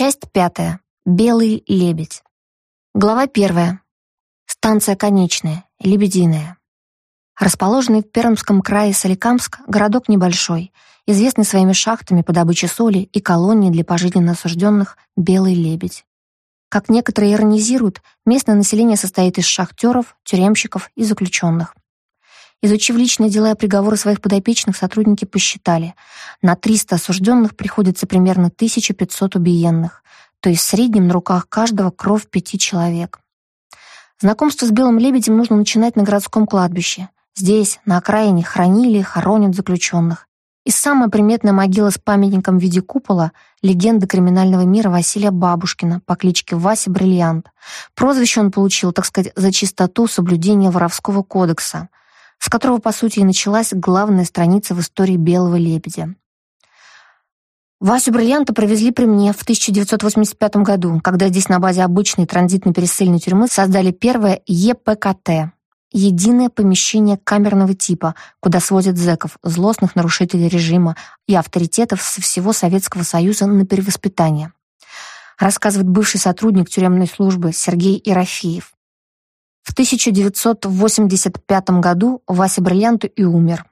Часть пятая. Белый лебедь. Глава первая. Станция конечная, Лебединая. Расположенный в Пермском крае Соликамск, городок небольшой, известный своими шахтами по добыче соли и колонией для пожизненно осужденных «Белый лебедь». Как некоторые иронизируют, местное население состоит из шахтеров, тюремщиков и заключенных. Изучив личные дела и приговоры своих подопечных, сотрудники посчитали, на 300 осужденных приходится примерно 1500 убиенных, то есть в среднем на руках каждого кровь пяти человек. Знакомство с белым лебедем нужно начинать на городском кладбище. Здесь, на окраине, хранили и хоронят заключенных. И самая приметная могила с памятником в виде купола — легенда криминального мира Василия Бабушкина по кличке Вася Бриллиант. Прозвище он получил, так сказать, за чистоту соблюдения воровского кодекса — с которого, по сути, и началась главная страница в истории «Белого лебедя». Васю Бриллианта провезли при мне в 1985 году, когда здесь на базе обычной транзитно-пересыльной тюрьмы создали первое ЕПКТ — единое помещение камерного типа, куда свозят зэков, злостных нарушителей режима и авторитетов со всего Советского Союза на перевоспитание. Рассказывает бывший сотрудник тюремной службы Сергей Ерофеев. В 1985 году Вася Бриллианту и умер.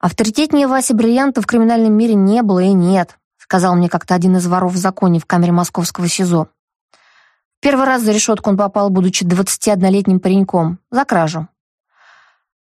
«Авторитетнее Васи Бриллианта в криминальном мире не было и нет», сказал мне как-то один из воров в законе в камере московского СИЗО. Первый раз за решетку он попал, будучи 21-летним пареньком, за кражу.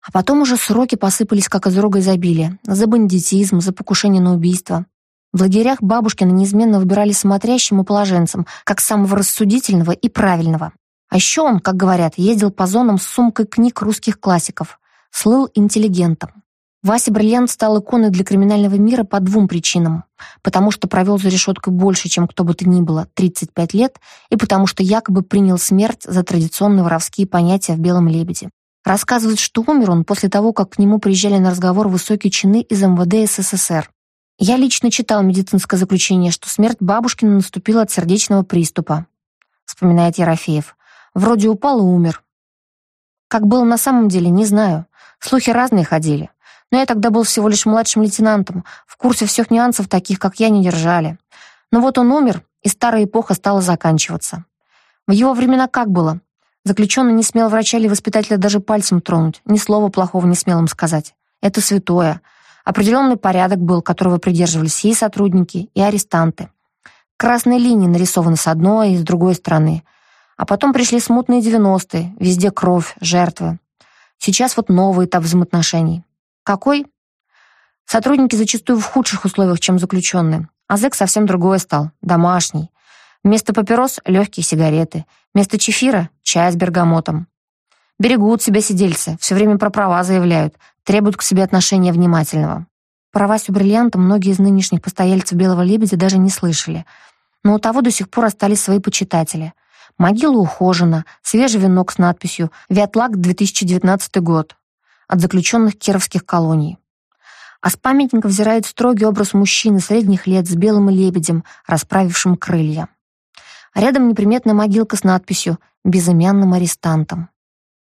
А потом уже сроки посыпались, как из рога изобилия, за бандитизм, за покушение на убийство. В лагерях Бабушкина неизменно выбирали смотрящим и положенцем, как самого рассудительного и правильного. А еще он, как говорят, ездил по зонам с сумкой книг русских классиков, слыл интеллигентом. Вася Бриллиант стал иконой для криминального мира по двум причинам. Потому что провел за решеткой больше, чем кто бы то ни было, 35 лет, и потому что якобы принял смерть за традиционные воровские понятия в «Белом лебеде». Рассказывают, что умер он после того, как к нему приезжали на разговор высокие чины из МВД СССР. Я лично читал медицинское заключение, что смерть бабушкина наступила от сердечного приступа, вспоминает Ерофеев. Вроде упал и умер. Как было на самом деле, не знаю. Слухи разные ходили. Но я тогда был всего лишь младшим лейтенантом, в курсе всех нюансов, таких, как я, не держали. Но вот он умер, и старая эпоха стала заканчиваться. В его времена как было? Заключенный не смел врача или воспитателя даже пальцем тронуть, ни слова плохого не смел им сказать. Это святое. Определенный порядок был, которого придерживались и сотрудники, и арестанты. Красные линии нарисованы с одной и с другой стороны — а потом пришли смутные девяностые, везде кровь, жертвы. Сейчас вот новый этап взаимоотношений. Какой? Сотрудники зачастую в худших условиях, чем заключенные. А зэк совсем другое стал, домашний. Вместо папирос — легкие сигареты. Вместо чефира — чай с бергамотом. Берегут себя сидельцы, все время про права заявляют, требуют к себе отношения внимательного. Про Васю Бриллианта многие из нынешних постояльцев «Белого лебедя» даже не слышали. Но у того до сих пор остались свои почитатели — Могила ухожена, свежий венок с надписью «Вятлак, 2019 год» от заключенных кировских колоний. А с памятника взирает строгий образ мужчины средних лет с белым лебедем, расправившим крылья. Рядом неприметная могилка с надписью «Безымянным арестантом».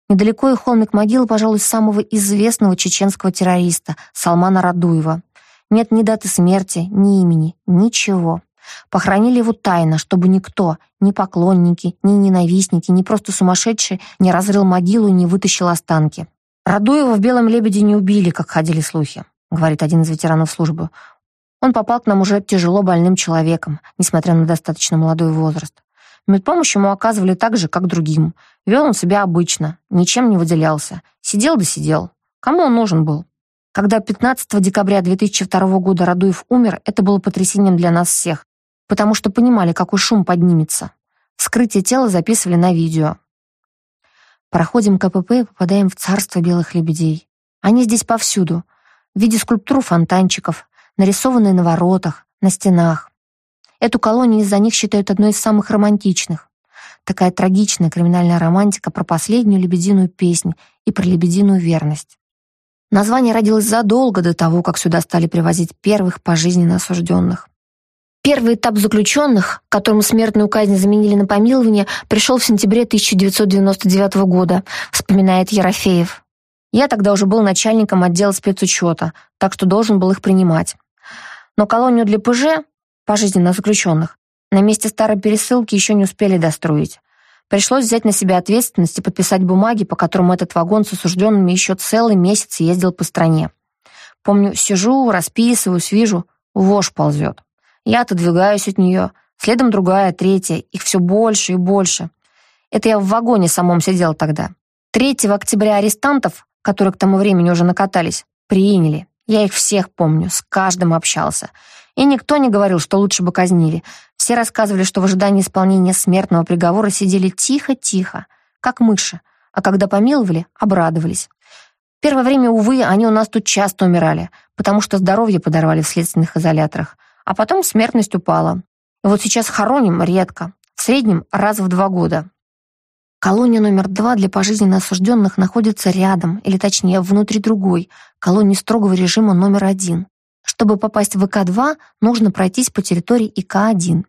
Недалеко и холмик могилы, пожалуй, самого известного чеченского террориста Салмана Радуева. Нет ни даты смерти, ни имени, ничего. Похоронили его тайно, чтобы никто, ни поклонники, ни ненавистники, ни просто сумасшедшие не разрыл могилу и не вытащил останки. Радуева в «Белом лебеде» не убили, как ходили слухи, говорит один из ветеранов службы. Он попал к нам уже тяжело больным человеком, несмотря на достаточно молодой возраст. Медпомощь ему оказывали так же, как другим. Вел он себя обычно, ничем не выделялся. Сидел да сидел. Кому он нужен был? Когда 15 декабря 2002 года Радуев умер, это было потрясением для нас всех потому что понимали, какой шум поднимется. Вскрытие тела записывали на видео. Проходим КПП и попадаем в царство белых лебедей. Они здесь повсюду, в виде скульптур фонтанчиков, нарисованные на воротах, на стенах. Эту колонию из-за них считают одной из самых романтичных. Такая трагичная криминальная романтика про последнюю лебединую песнь и про лебединую верность. Название родилось задолго до того, как сюда стали привозить первых пожизненно осужденных. Первый этап заключенных, которому смертную казнь заменили на помилование, пришел в сентябре 1999 года, вспоминает Ерофеев. Я тогда уже был начальником отдела спецучета, так что должен был их принимать. Но колонию для ПЖ, пожизненно заключенных, На месте старой пересылки еще не успели достроить. Пришлось взять на себя ответственность и подписать бумаги, по которым этот вагон с осужденными еще целый месяц ездил по стране. Помню, сижу, расписываюсь, вижу, вошь ползет. Я отодвигаюсь от нее, следом другая, третья, их все больше и больше. Это я в вагоне самом сидел тогда. 3 октября арестантов, которые к тому времени уже накатались, приняли. Я их всех помню, с каждым общался. И никто не говорил, что лучше бы казнили. Все рассказывали, что в ожидании исполнения смертного приговора сидели тихо-тихо, как мыши, а когда помиловали, обрадовались. Первое время, увы, они у нас тут часто умирали, потому что здоровье подорвали в следственных изоляторах, а потом смертность упала. И вот сейчас хороним редко, в среднем раз в два года. Колония номер два для пожизненно осужденных находится рядом, или точнее, внутри другой, колонии строгого режима номер один. Чтобы попасть в ИК-2, нужно пройтись по территории ИК-1.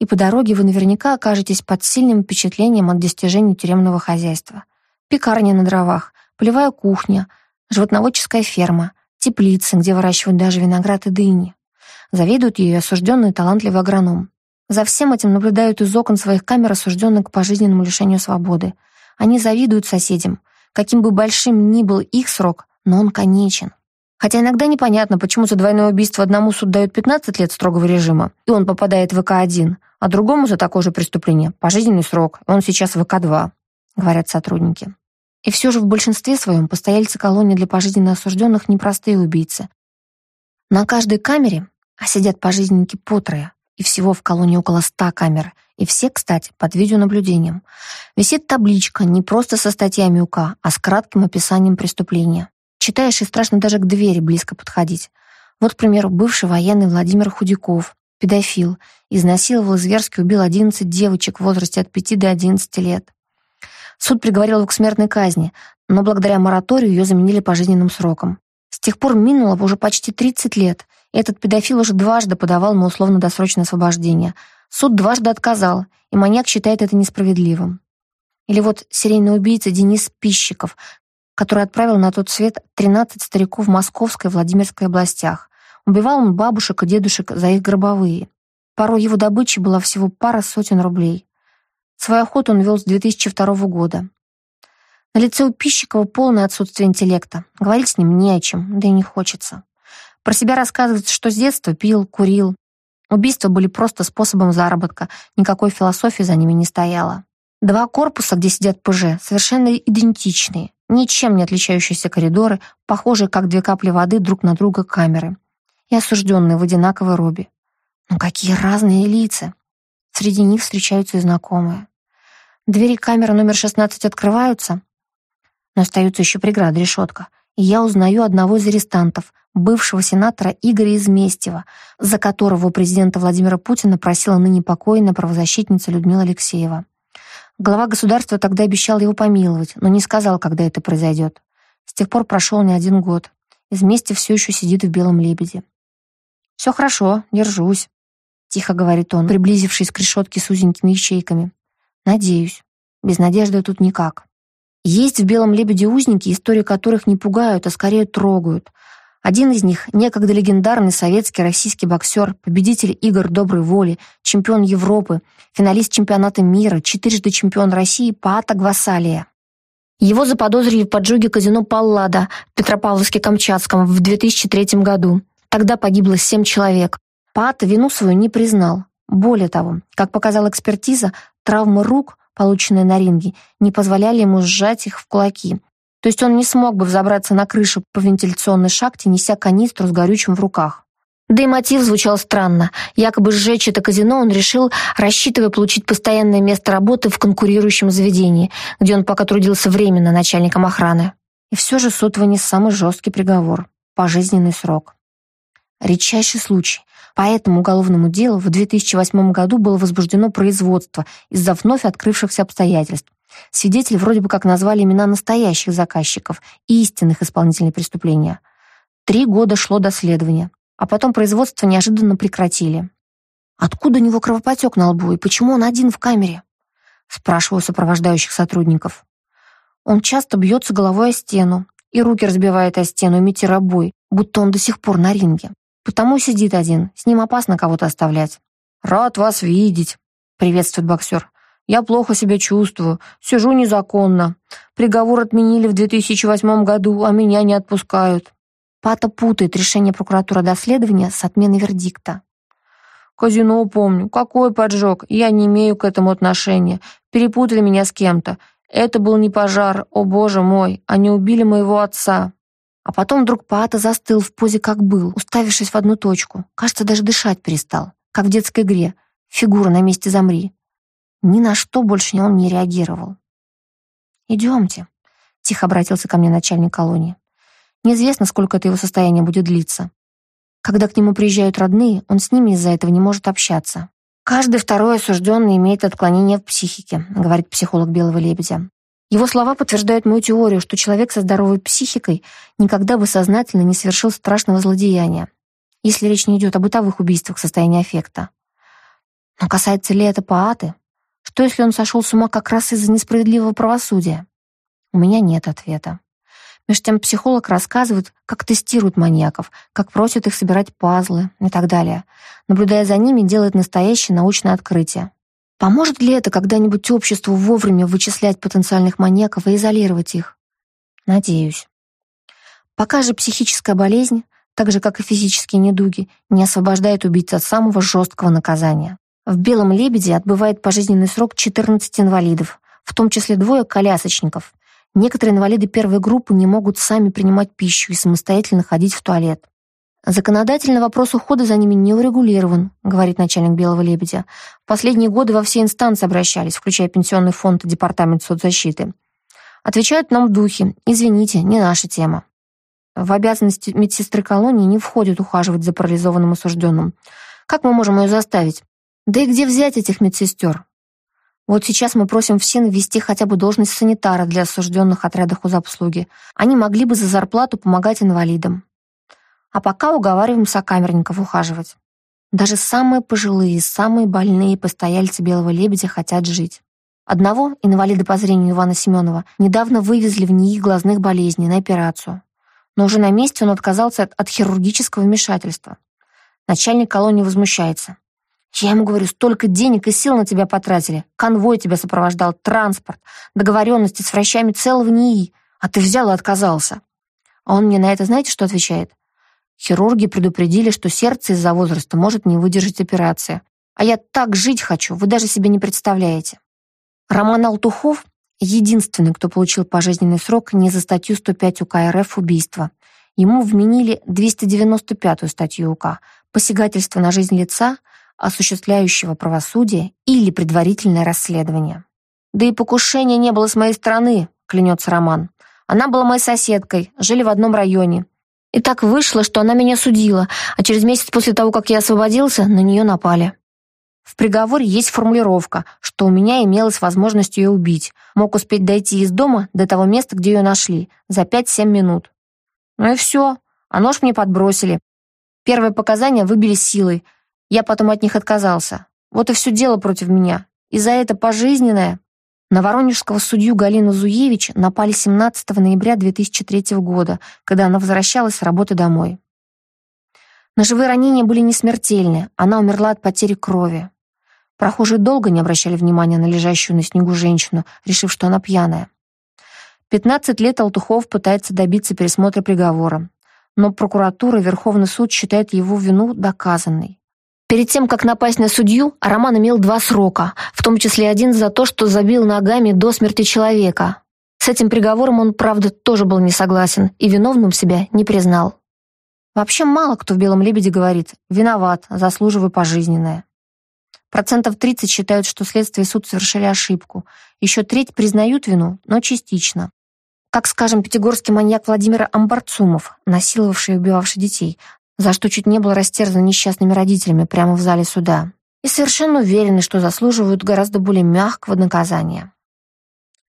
И по дороге вы наверняка окажетесь под сильным впечатлением от достижений тюремного хозяйства. Пекарня на дровах, полевая кухня, животноводческая ферма, теплицы, где выращивают даже виноград и дыни. Завидуют ее осужденный талантливый агроном. За всем этим наблюдают из окон своих камер осужденные к пожизненному лишению свободы. Они завидуют соседям. Каким бы большим ни был их срок, но он конечен. Хотя иногда непонятно, почему за двойное убийство одному суд дает 15 лет строгого режима, и он попадает в ВК-1, а другому за такое же преступление пожизненный срок, и он сейчас в ВК-2, говорят сотрудники. И все же в большинстве своем постояльцы колонии для пожизненно осужденных непростые убийцы. На каждой камере, а сидят пожизненники по трое, и всего в колонии около ста камер, и все, кстати, под видеонаблюдением, висит табличка не просто со статьями УК, а с кратким описанием преступления. Читаешь, и страшно даже к двери близко подходить. Вот, к примеру, бывший военный Владимир Худяков, педофил, изнасиловал зверски, убил 11 девочек в возрасте от 5 до 11 лет. Суд приговорил его к смертной казни, но благодаря мораторию ее заменили пожизненным сроком. С тех пор минуло уже почти 30 лет, и этот педофил уже дважды подавал на условно-досрочное освобождение. Суд дважды отказал, и маньяк считает это несправедливым. Или вот серийный убийца Денис Пищиков, который отправил на тот свет 13 стариков в Московской и Владимирской областях. Убивал он бабушек и дедушек за их гробовые. Порой его добычей была всего пара сотен рублей. Свою охоту он вел с 2002 года. На лице у Пищикова полное отсутствие интеллекта. Говорить с ним не о чем, да и не хочется. Про себя рассказывает, что с детства пил, курил. Убийства были просто способом заработка, никакой философии за ними не стояло. Два корпуса, где сидят ПЖ, совершенно идентичные. Ничем не отличающиеся коридоры, похожие как две капли воды друг на друга камеры. И осужденные в одинаковой робе. Но какие разные лица. Среди них встречаются и знакомые. Двери камеры номер 16 открываются, но остается еще преграда, решетка. Я узнаю одного из арестантов, бывшего сенатора Игоря Изместьева, за которого президента Владимира Путина просила ныне покойная правозащитница Людмила Алексеева. Глава государства тогда обещал его помиловать, но не сказал, когда это произойдет. С тех пор прошел не один год. Из мести все еще сидит в белом лебеде. «Все хорошо, держусь», — тихо говорит он, приблизившись к решетке с узенькими ячейками. «Надеюсь. Без надежды тут никак». Есть в «Белом лебеде» узники, истории которых не пугают, а скорее трогают. Один из них — некогда легендарный советский российский боксер, победитель игр доброй воли, чемпион Европы, финалист чемпионата мира, четырежды чемпион России Паата Гвасалия. Его заподозрили в поджоге казино «Паллада» в Петропавловске-Камчатском в 2003 году. Тогда погибло семь человек. Паата вину свою не признал. Более того, как показала экспертиза, травмы рук, полученные на ринге, не позволяли ему сжать их в кулаки, то есть он не смог бы взобраться на крышу по вентиляционной шахте, неся канистру с горючим в руках. Да и мотив звучал странно. Якобы сжечь это казино он решил, рассчитывая получить постоянное место работы в конкурирующем заведении, где он пока трудился временно начальником охраны. И все же суд вынес самый жесткий приговор – пожизненный срок. Редчайший случай. По этому уголовному делу в 2008 году было возбуждено производство из-за вновь открывшихся обстоятельств. Свидетели вроде бы как назвали имена настоящих заказчиков и истинных исполнителей преступления. Три года шло доследование, а потом производство неожиданно прекратили. Откуда у него кровопотек на лбу и почему он один в камере? Спрашиваю сопровождающих сотрудников. Он часто бьется головой о стену и руки разбивает о стену, имитируя бой, будто он до сих пор на ринге. Потому сидит один, с ним опасно кого-то оставлять, «Рад вас видеть», — приветствует боксер. «Я плохо себя чувствую, сижу незаконно. Приговор отменили в 2008 году, а меня не отпускают». Пата путает решение прокуратуры доследования с отменой вердикта. «Казино помню. Какой поджог? Я не имею к этому отношения. Перепутали меня с кем-то. Это был не пожар, о боже мой, они убили моего отца». А потом вдруг Паата застыл в позе, как был, уставившись в одну точку. Кажется, даже дышать перестал, как в детской игре. Фигура на месте замри. Ни на что больше он не реагировал. «Идемте», — тихо обратился ко мне начальник колонии. «Неизвестно, сколько это его состояние будет длиться. Когда к нему приезжают родные, он с ними из-за этого не может общаться. Каждый второй осужденный имеет отклонение в психике, говорит психолог Белого лебедя. Его слова подтверждают мою теорию, что человек со здоровой психикой никогда бы сознательно не совершил страшного злодеяния, если речь не идет о бытовых убийствах в состоянии аффекта. Но касается ли это Пааты? Что, если он сошел с ума как раз из-за несправедливого правосудия? У меня нет ответа. Между тем психолог рассказывает, как тестируют маньяков, как просят их собирать пазлы и так далее. Наблюдая за ними, делает настоящее научное открытие. Поможет ли это когда-нибудь обществу вовремя вычислять потенциальных маньяков и изолировать их? Надеюсь. Пока же психическая болезнь, так же как и физические недуги, не освобождает убийц от самого жесткого наказания. В «Белом лебеде» отбывает пожизненный срок 14 инвалидов, в том числе двое колясочников. Некоторые инвалиды первой группы не могут сами принимать пищу и самостоятельно ходить в туалет. Законодательный вопрос ухода за ними не урегулирован, говорит начальник Белого лебедя. В последние годы во все инстанции обращались, включая Пенсионный фонд и Департамент соцзащиты. Отвечают нам в духе «Извините, не наша тема». В обязанности медсестры колонии не входит ухаживать за парализованным осужденным. Как мы можем ее заставить? Да и где взять этих медсестер? Вот сейчас мы просим всем ввести хотя бы должность санитара для осужденных отрядах хозобслуги. Они могли бы за зарплату помогать инвалидам. А пока уговариваем сокамерников ухаживать. Даже самые пожилые, самые больные постояльцы Белого Лебедя хотят жить. Одного, инвалида по зрению Ивана Семенова, недавно вывезли в НИИ глазных болезней на операцию. Но уже на месте он отказался от, от хирургического вмешательства. Начальник колонии возмущается. «Я ему говорю, столько денег и сил на тебя потратили. Конвой тебя сопровождал, транспорт, договоренности с врачами целого НИИ, а ты взял и отказался». А он мне на это знаете, что отвечает? Хирурги предупредили, что сердце из-за возраста может не выдержать операции. А я так жить хочу, вы даже себе не представляете. Роман Алтухов — единственный, кто получил пожизненный срок не за статью 105 УК РФ «Убийство». Ему вменили 295-ю статью УК «Посягательство на жизнь лица, осуществляющего правосудие или предварительное расследование». «Да и покушения не было с моей стороны», — клянется Роман. «Она была моей соседкой, жили в одном районе. И так вышло, что она меня судила, а через месяц после того, как я освободился, на нее напали. В приговоре есть формулировка, что у меня имелась возможность ее убить. Мог успеть дойти из дома до того места, где ее нашли, за 5-7 минут. Ну и все, а нож мне подбросили. Первые показания выбили силой. Я потом от них отказался. Вот и все дело против меня. И за это пожизненное на воронежского судью Галину Зуевич напали 17 ноября 2003 года, когда она возвращалась с работы домой. Ножевые ранения были не смертельны, она умерла от потери крови. Прохожие долго не обращали внимания на лежащую на снегу женщину, решив, что она пьяная. 15 лет Алтухов пытается добиться пересмотра приговора, но прокуратура и Верховный суд считают его вину доказанной. Перед тем, как напасть на судью, Роман имел два срока, в том числе один за то, что забил ногами до смерти человека. С этим приговором он, правда, тоже был не согласен и виновным себя не признал. Вообще мало кто в «Белом лебеде» говорит «виноват, заслуживаю пожизненное». Процентов 30 считают, что следствие и суд совершили ошибку. Еще треть признают вину, но частично. Как, скажем, пятигорский маньяк Владимир Амбарцумов, насиловавший и убивавший детей, за что чуть не был растерзан несчастными родителями прямо в зале суда, и совершенно уверены, что заслуживают гораздо более мягкого наказания.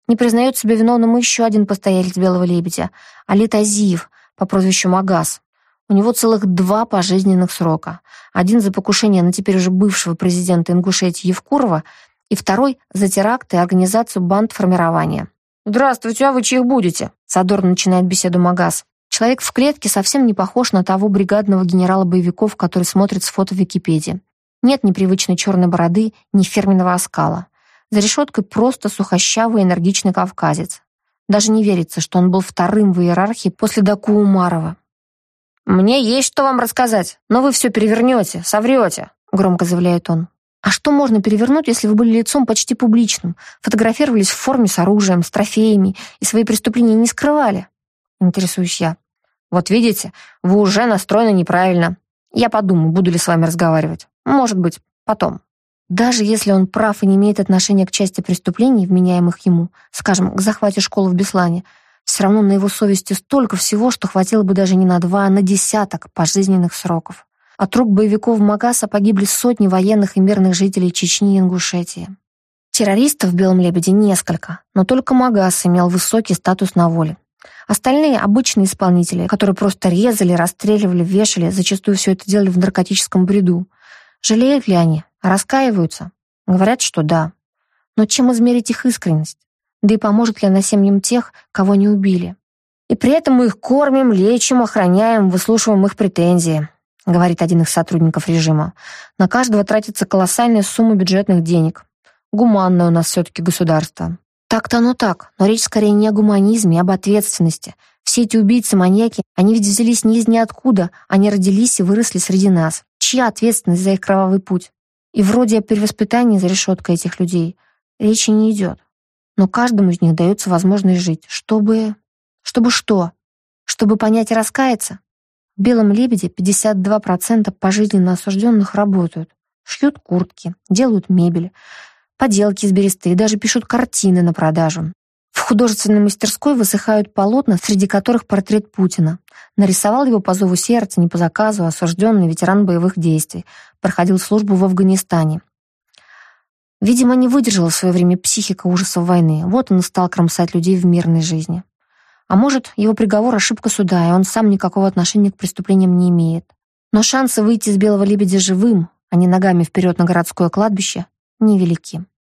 Не признает себя виновным еще один постоялец «Белого лебедя» — Алит Азиев по прозвищу Магаз. У него целых два пожизненных срока. Один за покушение на теперь уже бывшего президента Ингушетии Евкурова и второй за теракт и организацию банд формирования. «Здравствуйте, а вы чьих будете?» Садор начинает беседу Магаз. Человек в клетке совсем не похож на того бригадного генерала боевиков, который смотрит с фото в Википедии. Нет ни привычной черной бороды, ни фирменного оскала. За решеткой просто сухощавый энергичный кавказец. Даже не верится, что он был вторым в иерархии после Даку Умарова. «Мне есть что вам рассказать, но вы все перевернете, соврете», — громко заявляет он. А что можно перевернуть, если вы были лицом почти публичным, фотографировались в форме с оружием, с трофеями и свои преступления не скрывали? Интересуюсь я. Вот видите, вы уже настроены неправильно. Я подумаю, буду ли с вами разговаривать. Может быть, потом. Даже если он прав и не имеет отношения к части преступлений, вменяемых ему, скажем, к захвате школы в Беслане, все равно на его совести столько всего, что хватило бы даже не на два, а на десяток пожизненных сроков. От рук боевиков Магаса погибли сотни военных и мирных жителей Чечни и Ингушетии. Террористов в «Белом лебеде» несколько, но только Магас имел высокий статус на воле. Остальные — обычные исполнители, которые просто резали, расстреливали, вешали, зачастую все это делали в наркотическом бреду. Жалеют ли они? Раскаиваются? Говорят, что да. Но чем измерить их искренность? Да и поможет ли она семьям тех, кого не убили? И при этом мы их кормим, лечим, охраняем, выслушиваем их претензии, говорит один из сотрудников режима. На каждого тратится колоссальная сумма бюджетных денег. Гуманное у нас все-таки государство. Так-то оно так, но речь скорее не о гуманизме, а об ответственности. Все эти убийцы-маньяки, они ведь взялись не из ниоткуда, они родились и выросли среди нас. Чья ответственность за их кровавый путь? И вроде о перевоспитании за решеткой этих людей речи не идет. Но каждому из них дается возможность жить, чтобы... Чтобы что? Чтобы понять и раскаяться? В «Белом лебеде» 52% пожизненно осужденных работают. Шьют куртки, делают мебель, поделки из бересты и даже пишут картины на продажу. В художественной мастерской высыхают полотна, среди которых портрет Путина. Нарисовал его по зову сердца, не по заказу, осужденный ветеран боевых действий. Проходил службу в Афганистане. Видимо, не выдержала в свое время психика ужасов войны. Вот он и стал кромсать людей в мирной жизни. А может, его приговор — ошибка суда, и он сам никакого отношения к преступлениям не имеет. Но шансы выйти из «Белого лебедя» живым, а не ногами вперед на городское кладбище, невелики.